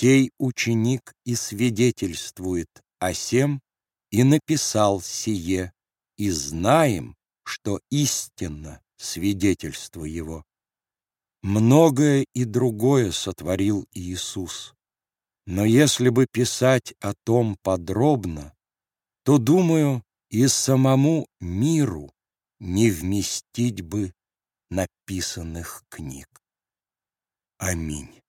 Сей ученик и свидетельствует о сем, и написал сие, и знаем, что истинно свидетельство его. Многое и другое сотворил Иисус. Но если бы писать о том подробно, то, думаю, и самому миру не вместить бы написанных книг. Аминь.